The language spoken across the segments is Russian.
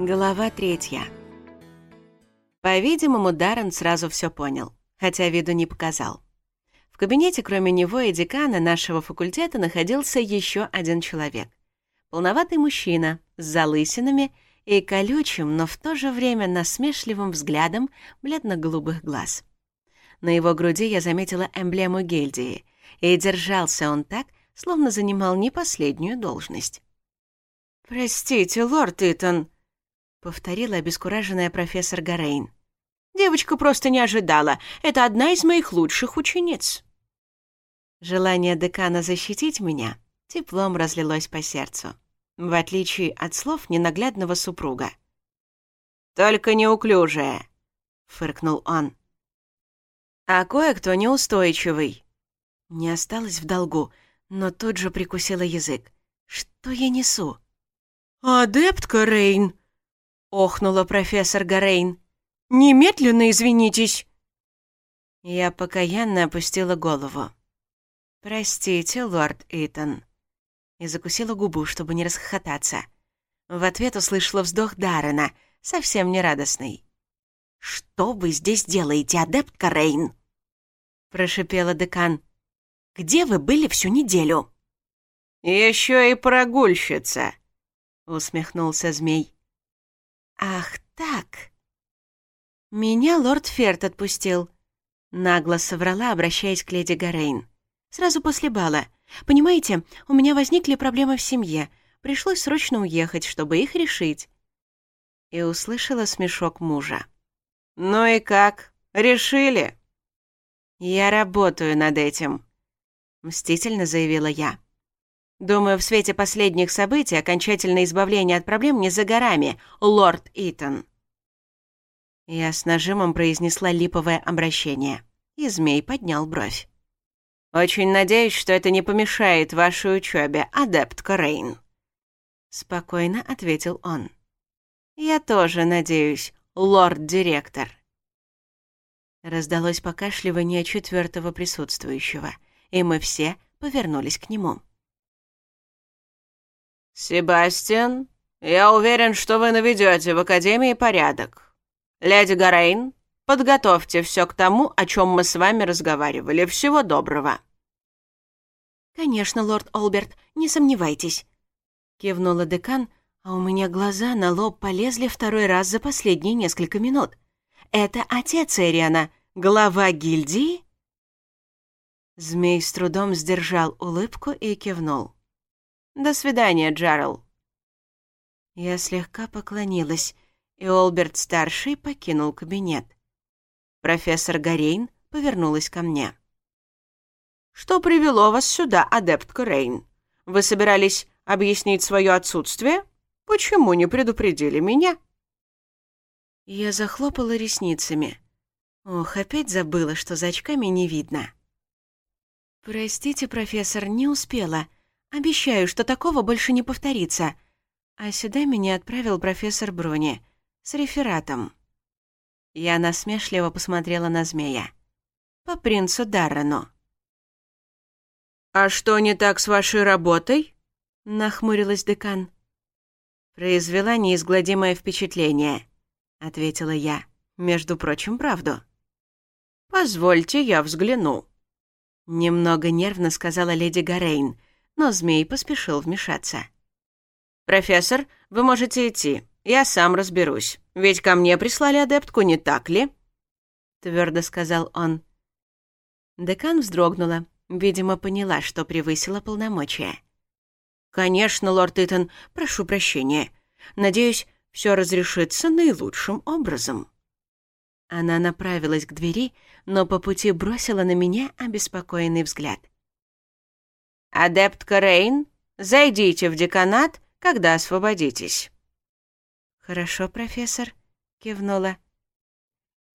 Глава третья. По-видимому, Даррен сразу все понял, хотя виду не показал. В кабинете, кроме него и декана нашего факультета, находился еще один человек. Полноватый мужчина с залысинами и колючим, но в то же время насмешливым взглядом бледно-голубых глаз. На его груди я заметила эмблему гильдии, и держался он так, словно занимал не последнюю должность. «Простите, лорд Итан», повторила обескураженная профессор Гарейн. Девочка просто не ожидала. Это одна из моих лучших учениц. Желание декана защитить меня теплом разлилось по сердцу, в отличие от слов ненаглядного супруга. «Только неуклюжая», — фыркнул он. «А кое-кто неустойчивый». Не осталось в долгу, но тут же прикусила язык. «Что я несу?» «Адептка Рейн!» — охнула профессор Горейн. «Немедленно извинитесь!» Я покаянно опустила голову. «Простите, лорд Итан», и закусила губу, чтобы не расхохотаться. В ответ услышала вздох Даррена, совсем не радостный. «Что вы здесь делаете, адепт Рейн?» — прошипела декан. «Где вы были всю неделю?» «Еще и прогульщица», — усмехнулся змей. «Ах так!» «Меня лорд Ферд отпустил», — нагло соврала, обращаясь к леди Горейн. «Сразу после бала. Понимаете, у меня возникли проблемы в семье. Пришлось срочно уехать, чтобы их решить». И услышала смешок мужа. «Ну и как? Решили?» «Я работаю над этим», — мстительно заявила я. Думаю, в свете последних событий окончательное избавление от проблем не за горами, лорд Итон. Я с нажимом произнесла липовое обращение, и змей поднял бровь. «Очень надеюсь, что это не помешает вашей учебе, адепт Рейн», — спокойно ответил он. «Я тоже надеюсь, лорд-директор». Раздалось покашливание четвертого присутствующего, и мы все повернулись к нему. «Себастьян, я уверен, что вы наведете в Академии порядок. Леди Гарейн, подготовьте все к тому, о чем мы с вами разговаривали. Всего доброго». «Конечно, лорд Олберт, не сомневайтесь», — кивнула декан, а у меня глаза на лоб полезли второй раз за последние несколько минут. «Это отец Эриана, глава гильдии?» Змей с трудом сдержал улыбку и кивнул. До свидания, Джарл». Я слегка поклонилась, и Олберт-старший покинул кабинет. Профессор Горейн повернулась ко мне. «Что привело вас сюда, адепт Рейн? Вы собирались объяснить свое отсутствие? Почему не предупредили меня?» Я захлопала ресницами. Ох, опять забыла, что за очками не видно. «Простите, профессор, не успела», Обещаю, что такого больше не повторится. А сюда меня отправил профессор Брони с рефератом. Я насмешливо посмотрела на змея. По принцу Даррену. «А что не так с вашей работой?» — нахмурилась декан. «Произвела неизгладимое впечатление», — ответила я. «Между прочим, правду». «Позвольте, я взгляну». Немного нервно сказала леди Гарейн — но змей поспешил вмешаться. «Профессор, вы можете идти. Я сам разберусь. Ведь ко мне прислали адептку, не так ли?» Твердо сказал он. Декан вздрогнула. Видимо, поняла, что превысила полномочия. «Конечно, лорд Итан, прошу прощения. Надеюсь, все разрешится наилучшим образом». Она направилась к двери, но по пути бросила на меня обеспокоенный взгляд — «Адептка Рейн, зайдите в деканат, когда освободитесь». «Хорошо, профессор», — кивнула.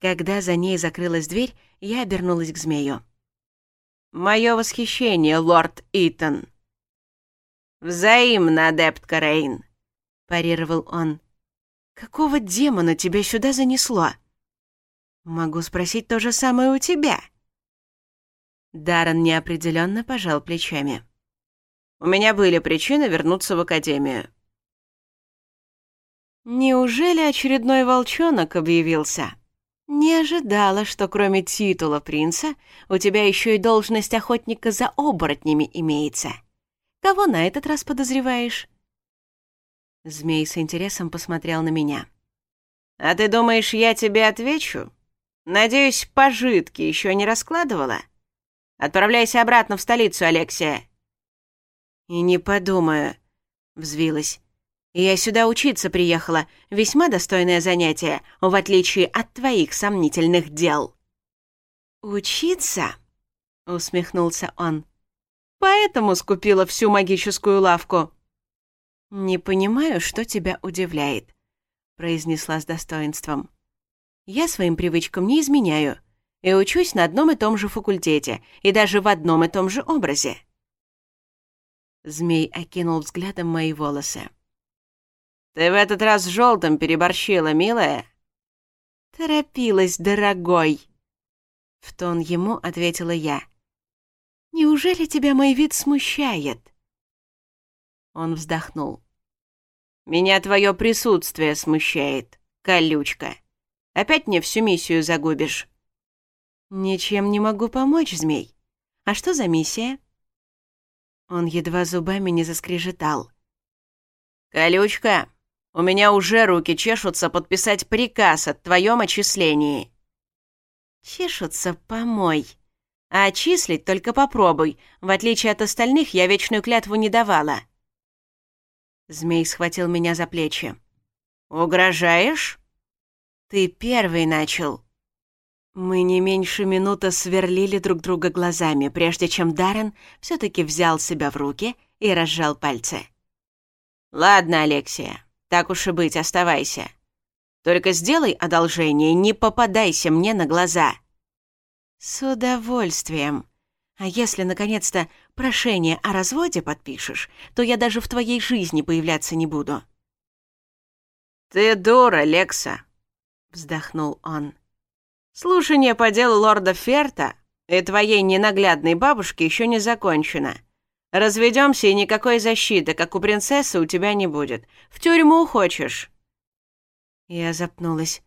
Когда за ней закрылась дверь, я обернулась к змею. «Мое восхищение, лорд Итан!» «Взаимно, адептка Рейн!» — парировал он. «Какого демона тебя сюда занесло?» «Могу спросить то же самое у тебя», Даррен неопределенно пожал плечами. «У меня были причины вернуться в академию». Неужели очередной волчонок объявился? Не ожидала, что кроме титула принца у тебя еще и должность охотника за оборотнями имеется. Кого на этот раз подозреваешь? Змей с интересом посмотрел на меня. «А ты думаешь, я тебе отвечу? Надеюсь, пожитки еще не раскладывала?» Отправляйся обратно в столицу, Алексия». «И не подумаю», — взвилась. «Я сюда учиться приехала. Весьма достойное занятие, в отличие от твоих сомнительных дел». «Учиться?» — усмехнулся он. «Поэтому скупила всю магическую лавку». «Не понимаю, что тебя удивляет», — произнесла с достоинством. «Я своим привычкам не изменяю и учусь на одном и том же факультете, и даже в одном и том же образе». Змей окинул взглядом мои волосы. «Ты в этот раз с желтым переборщила, милая?» «Торопилась, дорогой!» В тон ему ответила я. «Неужели тебя мой вид смущает?» Он вздохнул. «Меня твое присутствие смущает, колючка. Опять мне всю миссию загубишь». «Ничем не могу помочь, змей. А что за миссия?» Он едва зубами не заскрежетал. «Колючка, у меня уже руки чешутся подписать приказ о твоем отчислении». «Чешутся, помой. А отчислить только попробуй. В отличие от остальных, я вечную клятву не давала». Змей схватил меня за плечи. «Угрожаешь?» «Ты первый начал». Мы не меньше минуты сверлили друг друга глазами, прежде чем Даррен все-таки взял себя в руки и разжал пальцы. «Ладно, Алексия, так уж и быть, оставайся. Только сделай одолжение, не попадайся мне на глаза». «С удовольствием. А если, наконец-то, прошение о разводе подпишешь, то я даже в твоей жизни появляться не буду». «Ты дура, Лекса», — вздохнул он. Слушание по делу лорда Ферта и твоей ненаглядной бабушки еще не закончено. Разведемся, и никакой защиты, как у принцессы, у тебя не будет. В тюрьму хочешь?» Я запнулась.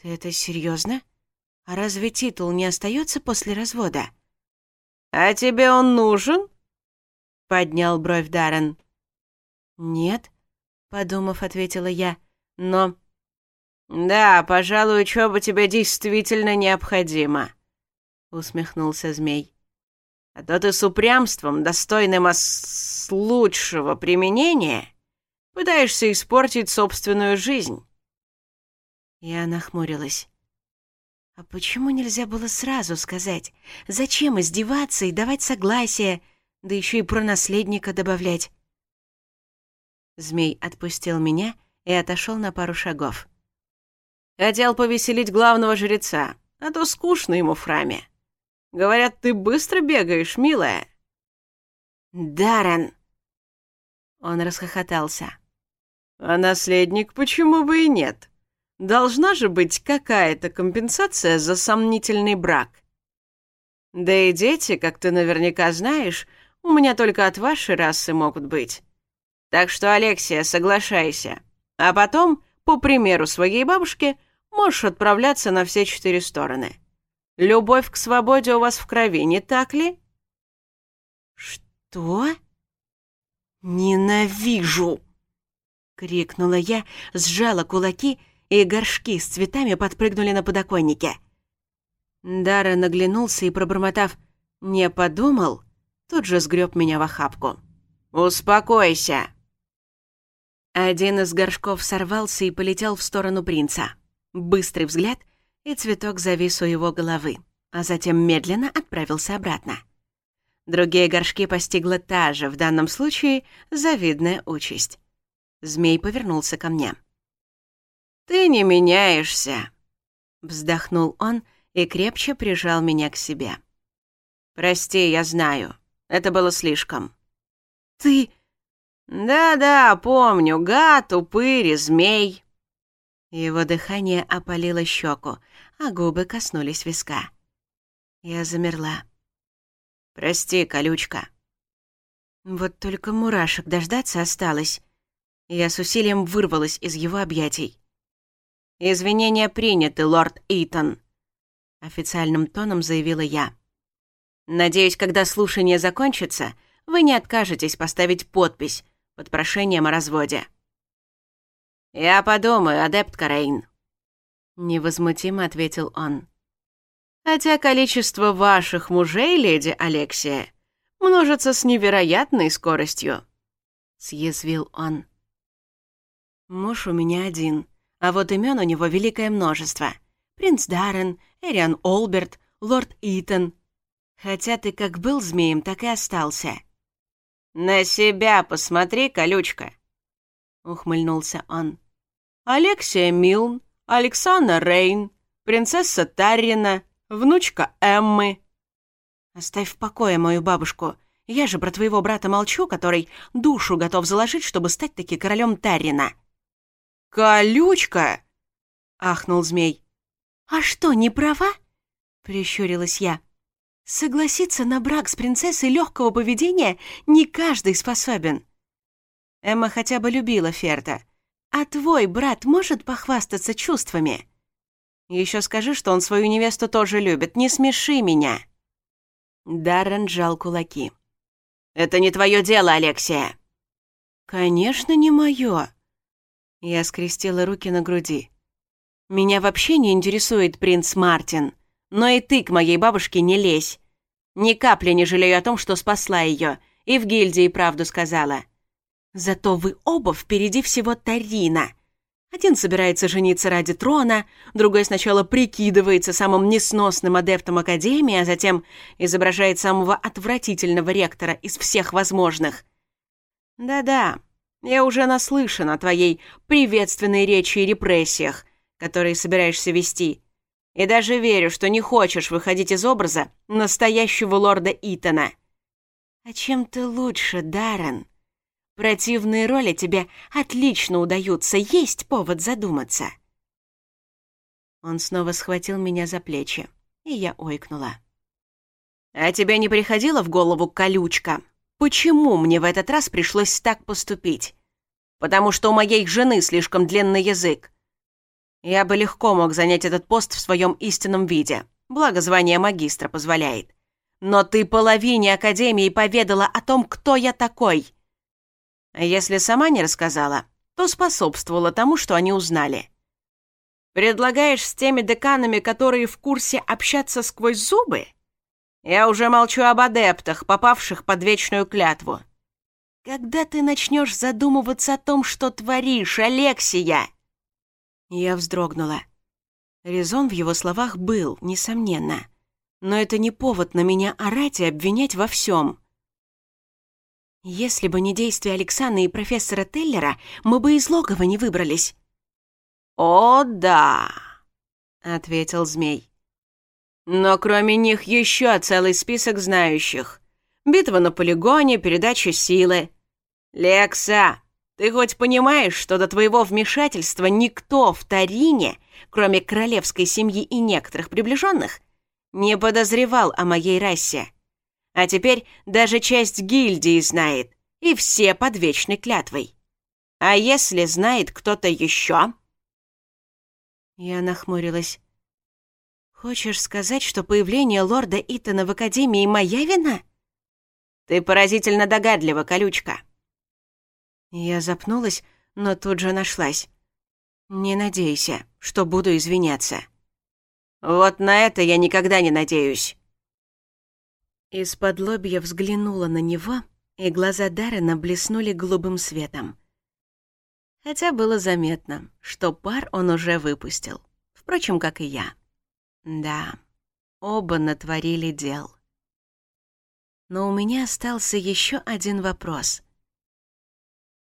«Ты это серьезно? А разве титул не остается после развода?» «А тебе он нужен?» — поднял бровь Даррен. «Нет», — подумав, ответила я, — «но...» «Да, пожалуй, учеба тебе действительно необходима», — усмехнулся змей. «А то ты с упрямством, достойным ос... лучшего применения, пытаешься испортить собственную жизнь». Я нахмурилась. «А почему нельзя было сразу сказать? Зачем издеваться и давать согласие, да еще и про наследника добавлять?» Змей отпустил меня и отошел на пару шагов. Хотел повеселить главного жреца, а то скучно ему в храме. Говорят, ты быстро бегаешь, милая. Даррен. Он расхохотался. А наследник почему бы и нет? Должна же быть какая-то компенсация за сомнительный брак. Да и дети, как ты наверняка знаешь, у меня только от вашей расы могут быть. Так что, Алексия, соглашайся. А потом, по примеру своей бабушки, Можешь отправляться на все четыре стороны. Любовь к свободе у вас в крови, не так ли? Что? Ненавижу! Крикнула я, сжала кулаки, и горшки с цветами подпрыгнули на подоконнике. Дара наглянулся и, пробормотав «не подумал», тут же сгреб меня в охапку. «Успокойся!» Один из горшков сорвался и полетел в сторону принца. Быстрый взгляд, и цветок завис у его головы, а затем медленно отправился обратно. Другие горшки постигла та же, в данном случае, завидная участь. Змей повернулся ко мне. «Ты не меняешься!» Вздохнул он и крепче прижал меня к себе. «Прости, я знаю. Это было слишком». «Ты...» «Да-да, помню. Гад, упырь змей. Его дыхание опалило щеку, а губы коснулись виска. Я замерла. «Прости, колючка». Вот только мурашек дождаться осталось. Я с усилием вырвалась из его объятий. «Извинения приняты, лорд Итан», — официальным тоном заявила я. «Надеюсь, когда слушание закончится, вы не откажетесь поставить подпись под прошением о разводе». «Я подумаю, адепт Караин», — невозмутимо ответил он. «Хотя количество ваших мужей, леди Алексия, множится с невероятной скоростью», — съязвил он. «Муж у меня один, а вот имен у него великое множество. Принц Даррен, Эриан Олберт, лорд Итан. Хотя ты как был змеем, так и остался». «На себя посмотри, колючка», — ухмыльнулся он. Алексия Милн, Александра Рейн, принцесса Таррина, внучка Эммы. Оставь в покое мою бабушку. Я же про твоего брата молчу, который душу готов заложить, чтобы стать таки королем Таррина. Колючка! Ахнул змей. А что, не права? Прищурилась я. Согласиться на брак с принцессой легкого поведения не каждый способен. Эмма хотя бы любила Ферта — а твой брат может похвастаться чувствами? Еще скажи, что он свою невесту тоже любит. Не смеши меня. Даррен жал кулаки. Это не твое дело, Алексия. Конечно, не мое. Я скрестила руки на груди. Меня вообще не интересует принц Мартин. Но и ты к моей бабушке не лезь. Ни капли не жалею о том, что спасла ее. И в гильдии правду сказала. Зато вы оба впереди всего Тарина. Один собирается жениться ради трона, другой сначала прикидывается самым несносным адептом Академии, а затем изображает самого отвратительного ректора из всех возможных. Да-да, я уже наслышан о твоей приветственной речи и репрессиях, которые собираешься вести. И даже верю, что не хочешь выходить из образа настоящего лорда Итана. А чем ты лучше, Даррен? Противные роли тебе отлично удаются, есть повод задуматься. Он снова схватил меня за плечи, и я ойкнула. «А тебе не приходило в голову колючка? Почему мне в этот раз пришлось так поступить? Потому что у моей жены слишком длинный язык. Я бы легко мог занять этот пост в своем истинном виде, благо звание магистра позволяет. Но ты половине Академии поведала о том, кто я такой, а если сама не рассказала, то способствовала тому, что они узнали. Предлагаешь с теми деканами, которые в курсе, общаться сквозь зубы? Я уже молчу об адептах, попавших под вечную клятву. Когда ты начнешь задумываться о том, что творишь, Алексия? Я вздрогнула. Резон в его словах был, несомненно. Но это не повод на меня орать и обвинять во всем. — если бы не действия Алексаны и профессора Теллера, мы бы из логова не выбрались. «О, да!» — ответил змей. «Но кроме них еще целый список знающих. Битва на полигоне, передача силы. Лекса, ты хоть понимаешь, что до твоего вмешательства никто в Тарине, кроме королевской семьи и некоторых приближенных, не подозревал о моей расе?» А теперь даже часть гильдии знает, и все под вечной клятвой. А если знает кто-то еще?» Я нахмурилась. «Хочешь сказать, что появление лорда Итана в Академии моя вина?» «Ты поразительно догадлива, колючка». Я запнулась, но тут же нашлась. «Не надейся, что буду извиняться». «Вот на это я никогда не надеюсь». Из-под лобья взглянула на него, и глаза Дарина блеснули голубым светом. Хотя было заметно, что пар он уже выпустил. Впрочем, как и я. Да, оба натворили дел. Но у меня остался еще один вопрос.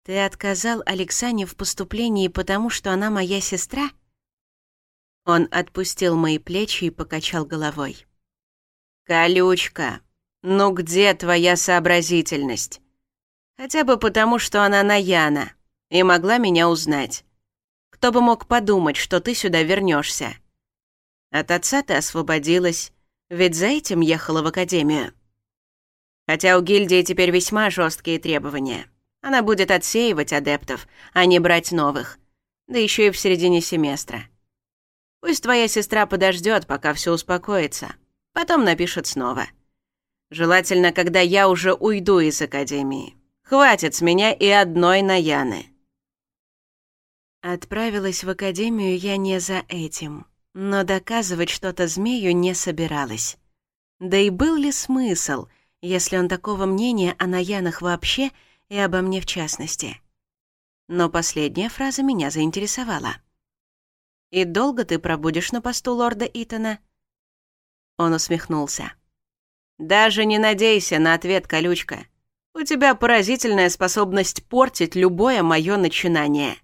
«Ты отказал Алексане в поступлении, потому что она моя сестра?» Он отпустил мои плечи и покачал головой. «Колючка!» «Ну где твоя сообразительность?» «Хотя бы потому, что она Наяна и могла меня узнать. Кто бы мог подумать, что ты сюда вернешься? От отца ты освободилась, ведь за этим ехала в академию. Хотя у гильдии теперь весьма жесткие требования. Она будет отсеивать адептов, а не брать новых. Да еще и в середине семестра. Пусть твоя сестра подождет, пока все успокоится. Потом напишет снова. Желательно, когда я уже уйду из Академии. Хватит с меня и одной Наяны. Отправилась в Академию я не за этим, но доказывать что-то змею не собиралась. Да и был ли смысл, если он такого мнения о Наянах вообще и обо мне в частности? Но последняя фраза меня заинтересовала. «И долго ты пробудешь на посту лорда Итана?» Он усмехнулся. Даже не надейся на ответ, колючка. У тебя поразительная способность портить любое мое начинание.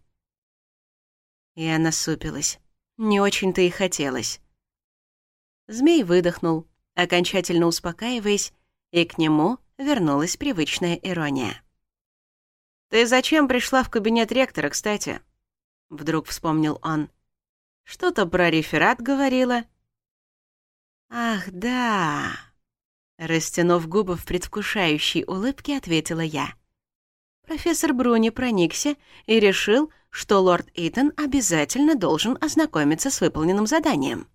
Я насупилась. Не очень-то и хотелось. Змей выдохнул, окончательно успокаиваясь, и к нему вернулась привычная ирония. «Ты зачем пришла в кабинет ректора, кстати?» Вдруг вспомнил он. «Что-то про реферат говорила». «Ах, да!» Растянув губы в предвкушающей улыбке, ответила я. Профессор Бруни проникся и решил, что лорд Итан обязательно должен ознакомиться с выполненным заданием.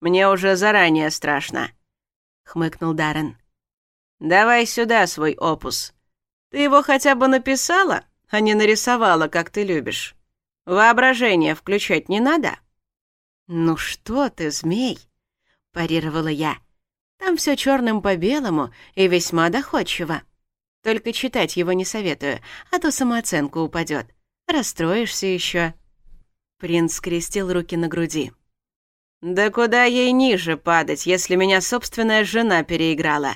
«Мне уже заранее страшно», — хмыкнул Даррен. «Давай сюда свой опус. Ты его хотя бы написала, а не нарисовала, как ты любишь. Воображение включать не надо». «Ну что ты, змей?» — парировала я. «Я...» Там все черным по белому и весьма доходчиво. Только читать его не советую, а то самооценка упадет. Расстроишься еще. Принц скрестил руки на груди. «Да куда ей ниже падать, если меня собственная жена переиграла?»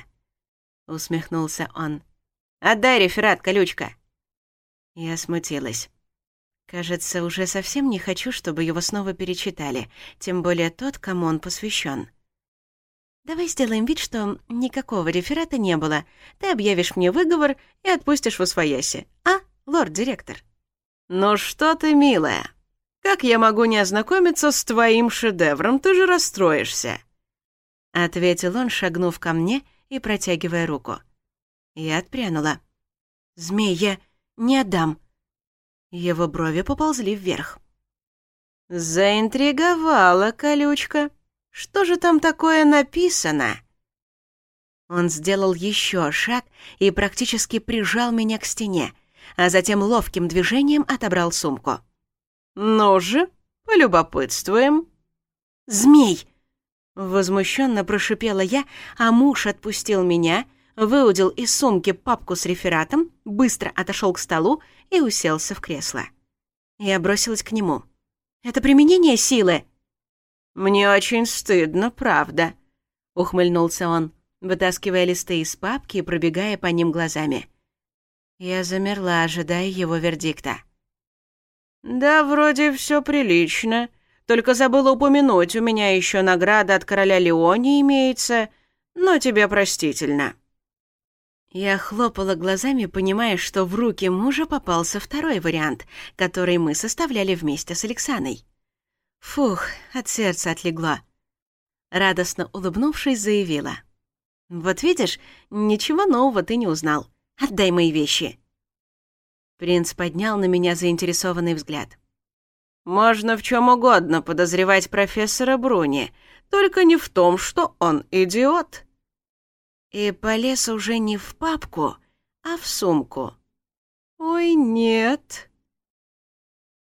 Усмехнулся он. «Отдай реферат, колючка!» Я смутилась. Кажется, уже совсем не хочу, чтобы его снова перечитали, тем более тот, кому он посвящен. «Давай сделаем вид, что никакого реферата не было. Ты объявишь мне выговор и отпустишь в освояси. А, лорд-директор?» «Ну что ты, милая? Как я могу не ознакомиться с твоим шедевром? Ты же расстроишься!» Ответил он, шагнув ко мне и протягивая руку. Я отпрянула. «Змея, не отдам!» Его брови поползли вверх. «Заинтриговала колючка!» Что же там такое написано?» Он сделал еще шаг и практически прижал меня к стене, а затем ловким движением отобрал сумку. «Ну же, полюбопытствуем». «Змей!» Возмущенно прошипела я, а муж отпустил меня, выудил из сумки папку с рефератом, быстро отошел к столу и уселся в кресло. Я бросилась к нему. «Это применение силы!» «Мне очень стыдно, правда», — ухмыльнулся он, вытаскивая листы из папки и пробегая по ним глазами. Я замерла, ожидая его вердикта. «Да, вроде все прилично. Только забыла упомянуть, у меня еще награда от короля Леони имеется, но тебе простительно». Я хлопала глазами, понимая, что в руки мужа попался второй вариант, который мы составляли вместе с Александрой. Фух, от сердца отлегла. Радостно улыбнувшись, заявила. «Вот видишь, ничего нового ты не узнал. Отдай мои вещи». Принц поднял на меня заинтересованный взгляд. «Можно в чем угодно подозревать профессора Бруни, только не в том, что он идиот». И полез уже не в папку, а в сумку. «Ой, нет!»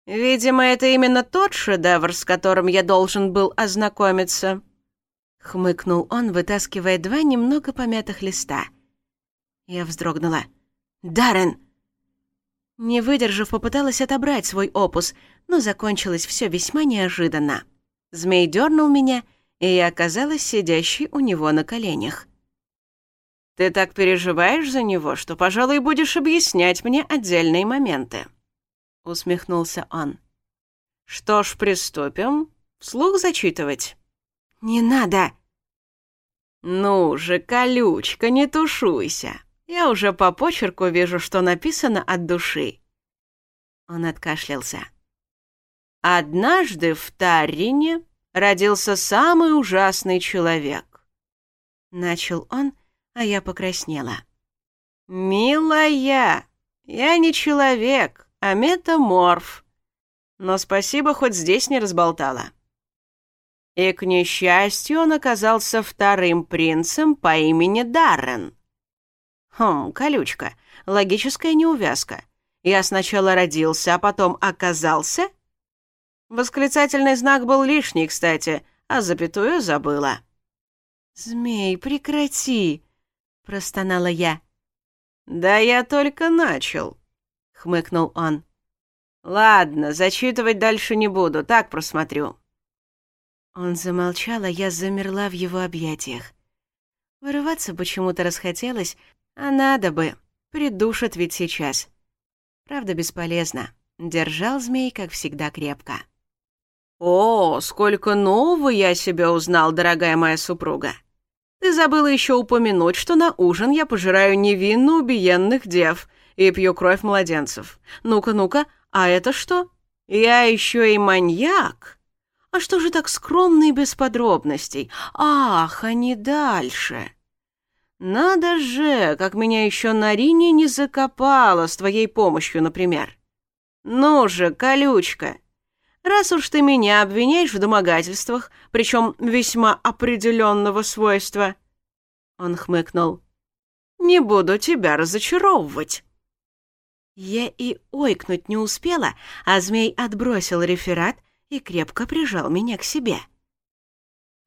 Видимо, это именно тот шедевр, с которым я должен был ознакомиться. Хмыкнул он, вытаскивая два немного помятых листа. Я вздрогнула. «Даррен!» Не выдержав, попыталась отобрать свой опус, но закончилось все весьма неожиданно. Змей дернул меня, и я оказалась сидящей у него на коленях. «Ты так переживаешь за него, что, пожалуй, будешь объяснять мне отдельные моменты», усмехнулся он. «Что ж, приступим. Вслух зачитывать?» «Не надо!» «Ну же, колючка, не тушуйся! Я уже по почерку вижу, что написано от души!» Он откашлялся. «Однажды в Таррине родился самый ужасный человек!» Начал он, а я покраснела. «Милая, я не человек, а метаморф. Но спасибо, хоть здесь не разболтала. И, к несчастью, он оказался вторым принцем по имени Даррен. Хм, колючка, логическая неувязка. Я сначала родился, а потом оказался? Восклицательный знак был лишний, кстати, а запятую забыла. «Змей, прекрати!» — простонала я. «Да я только начал», — хмыкнул он. «Ладно, зачитывать дальше не буду, так просмотрю». Он замолчал, а я замерла в его объятиях. Вырываться почему-то расхотелось, а надо бы, придушат ведь сейчас. Правда, бесполезно. Держал змей, как всегда, крепко. «О, сколько нового я себя узнал, дорогая моя супруга! Ты забыла еще упомянуть, что на ужин я пожираю невинно убиенных дев — и пью кровь младенцев. Ну-ка, ну-ка, а это что? Я еще и маньяк. А что же так скромно и без подробностей? Ах, а не дальше. Надо же, как меня еще на Рине не закопало с твоей помощью, например. Ну же, колючка, раз уж ты меня обвиняешь в домогательствах, причем весьма определенного свойства...» Он хмыкнул. «Не буду тебя разочаровывать». Я и ойкнуть не успела, а змей отбросил реферат и крепко прижал меня к себе.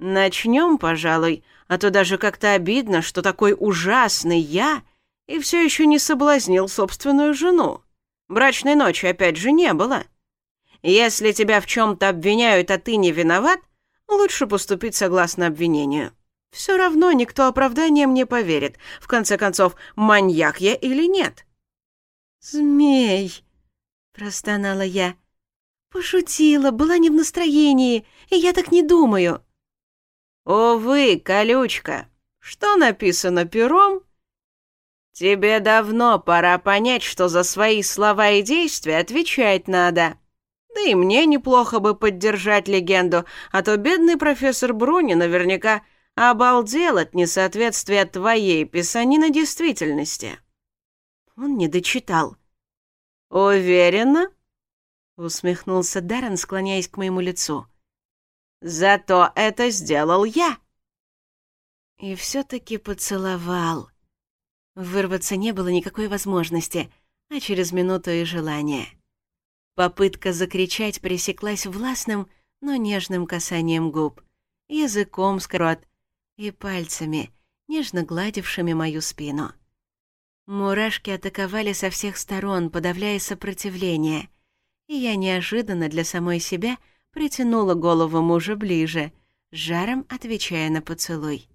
«Начнем, пожалуй, а то даже как-то обидно, что такой ужасный я и все еще не соблазнил собственную жену. Брачной ночи опять же не было. Если тебя в чем-то обвиняют, а ты не виноват, лучше поступить согласно обвинению. Все равно никто оправданием не поверит, в конце концов, маньяк я или нет». «Змей!» — простонала я. «Пошутила, была не в настроении, и я так не думаю». «О вы, колючка! Что написано пером?» «Тебе давно пора понять, что за свои слова и действия отвечать надо. Да и мне неплохо бы поддержать легенду, а то бедный профессор Бруни наверняка обалдел от несоответствия твоей писанины действительности» он не дочитал. «Уверена?» — усмехнулся Даррен, склоняясь к моему лицу. «Зато это сделал я!» И все-таки поцеловал. Вырваться не было никакой возможности, а через минуту и желание. Попытка закричать пресеклась властным, но нежным касанием губ, языком скрот и пальцами, нежно гладившими мою спину. Мурашки атаковали со всех сторон, подавляя сопротивление. И я неожиданно для самой себя притянула голову мужа ближе, жаром отвечая на поцелуй.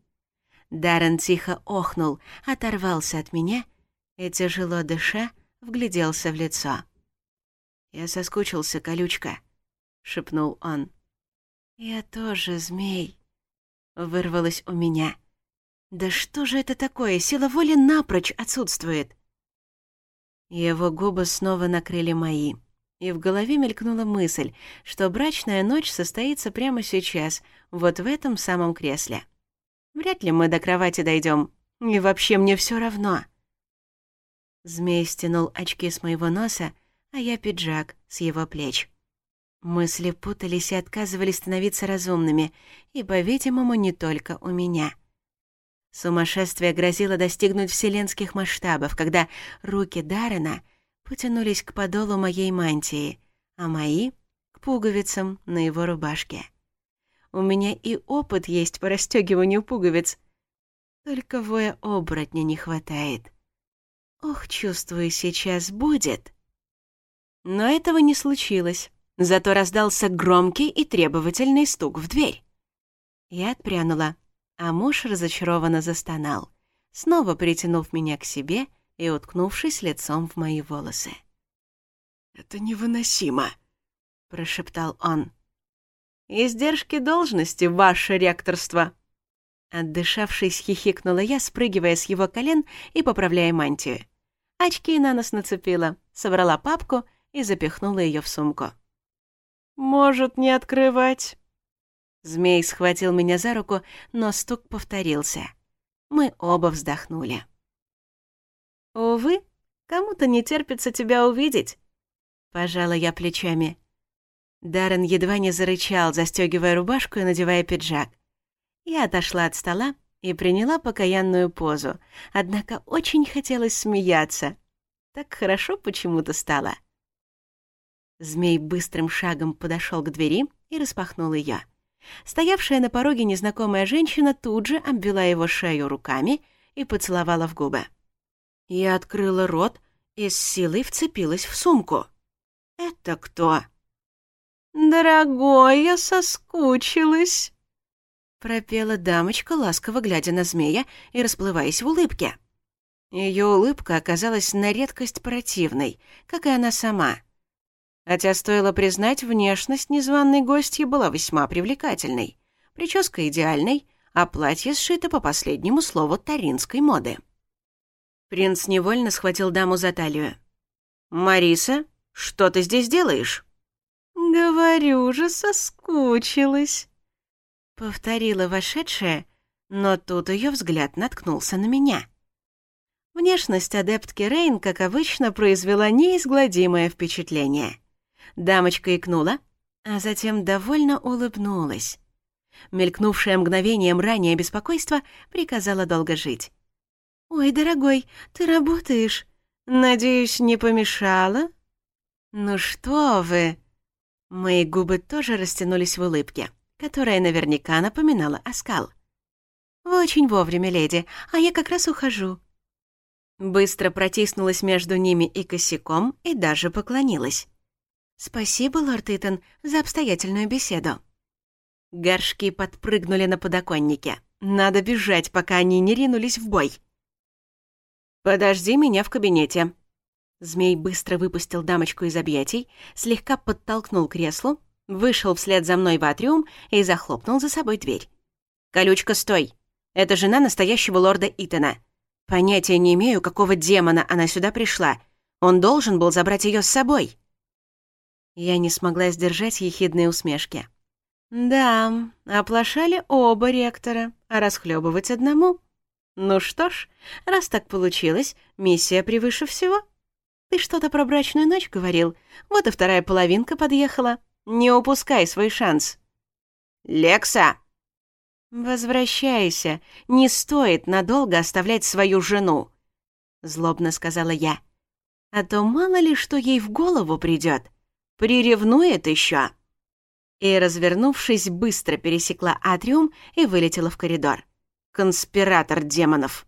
Даррен тихо охнул, оторвался от меня и, тяжело дыша, вгляделся в лицо. «Я соскучился, колючка», — шепнул он. «Я тоже змей», — вырвалось у меня. — да что же это такое? Сила воли напрочь отсутствует. Его губы снова накрыли мои. И в голове мелькнула мысль, что брачная ночь состоится прямо сейчас, вот в этом самом кресле. Вряд ли мы до кровати дойдем. И вообще мне все равно. Змей стянул очки с моего носа, а я пиджак с его плеч. Мысли путались и отказывались становиться разумными, ибо, видимому, не только у меня — Сумасшествие грозило достигнуть вселенских масштабов, когда руки Дарена потянулись к подолу моей мантии, а мои — к пуговицам на его рубашке. У меня и опыт есть по расстёгиванию пуговиц. Только воя оборотня не хватает. Ох, чувствую, сейчас будет. Но этого не случилось. Зато раздался громкий и требовательный стук в дверь. Я отпрянула — а муж разочарованно застонал, снова притянув меня к себе и уткнувшись лицом в мои волосы. «Это невыносимо», — прошептал он. «Издержки должности, ваше ректорство!» Отдышавшись, хихикнула я, спрыгивая с его колен и поправляя мантию. Очки на нос нацепила, собрала папку и запихнула ее в сумку. «Может, не открывать?» Змей схватил меня за руку, но стук повторился. Мы оба вздохнули. «Увы, кому-то не терпится тебя увидеть», — пожала я плечами. Даррен едва не зарычал, застегивая рубашку и надевая пиджак. Я отошла от стола и приняла покаянную позу, однако очень хотелось смеяться. Так хорошо почему-то стало. Змей быстрым шагом подошел к двери и распахнул её. Стоявшая на пороге незнакомая женщина тут же обвела его шею руками и поцеловала в губы. Я открыла рот и с силой вцепилась в сумку. «Это кто?» «Дорогой, я соскучилась!» Пропела дамочка, ласково глядя на змея и расплываясь в улыбке. Ее улыбка оказалась на редкость противной, как и она сама — Хотя, стоило признать, внешность незваной гостьи была весьма привлекательной. Прическа идеальной, а платье сшито по последнему слову таринской моды. Принц невольно схватил даму за талию. «Мариса, что ты здесь делаешь?» «Говорю же, соскучилась», — повторила вошедшая, но тут ее взгляд наткнулся на меня. Внешность адептки Рейн, как обычно, произвела неизгладимое впечатление — Дамочка икнула, а затем довольно улыбнулась. Мелькнувшее мгновением ранее беспокойство приказало долго жить. «Ой, дорогой, ты работаешь. Надеюсь, не помешала?» «Ну что вы!» Мои губы тоже растянулись в улыбке, которая наверняка напоминала оскал. «Вы очень вовремя, леди, а я как раз ухожу». Быстро протиснулась между ними и косяком и даже поклонилась. «Спасибо, лорд Итан, за обстоятельную беседу». Горшки подпрыгнули на подоконнике. «Надо бежать, пока они не ринулись в бой». «Подожди меня в кабинете». Змей быстро выпустил дамочку из объятий, слегка подтолкнул креслу, вышел вслед за мной в атриум и захлопнул за собой дверь. «Колючка, стой! Это жена настоящего лорда Итана. Понятия не имею, какого демона она сюда пришла. Он должен был забрать ее с собой». Я не смогла сдержать ехидные усмешки. «Да, оплошали оба ректора, а расхлебывать одному. Ну что ж, раз так получилось, миссия превыше всего. Ты что-то про брачную ночь говорил, вот и вторая половинка подъехала. Не упускай свой шанс». «Лекса!» «Возвращайся. Не стоит надолго оставлять свою жену», — злобно сказала я. «А то мало ли что ей в голову придет приревнует еще!» И, развернувшись, быстро пересекла атриум и вылетела в коридор. «Конспиратор демонов!»